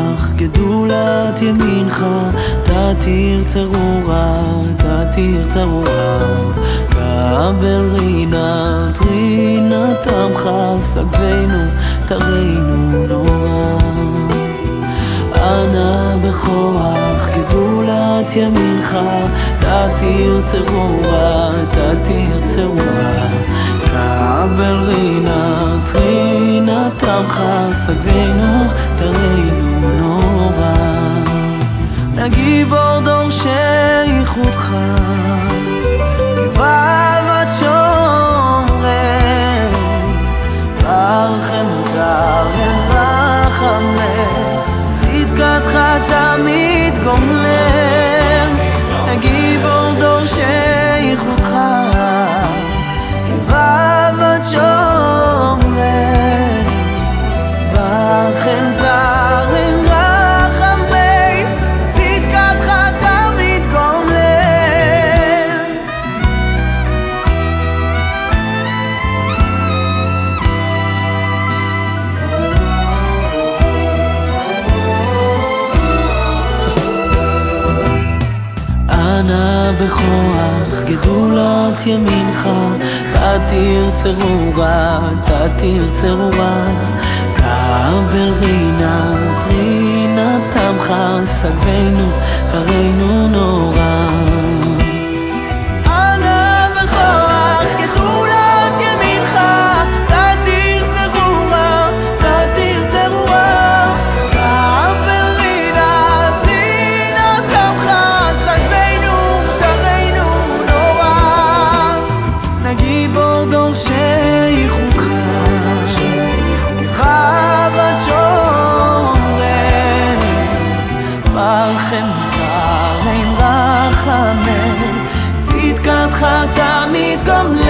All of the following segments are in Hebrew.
בכוח גדולת ימינך, תתיר צרורה, תתיר צרורה. קבל רינת, רינת עמך, סגבנו, תרינו נורא. אנא בכוח גדולת ימינך, תתיר צרורה, תתיר צרורה. קבל רינת, רינת עמך, סגבנו, תרינו. נגיבור דורשי ייחודך, גבעת שומרן, רחם תרם רחמם, צדקתך תמיד גומלם, נגיבור דורשי ייחודך, גבעת שומרן, אנא בכוח גדולת ימינך, תתיר צרורה, תתיר צרורה. קבל רינת, רינת עמך, סגבנו, תרינו מלכם תרם רחמם, צדקתך תמיד גומלם.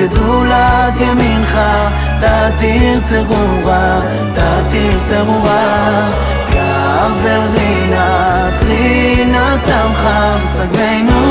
גדולת ימינך, תתיר צרורה, תתיר צרורה. קבל רינת, רינת עמך, סגבנו,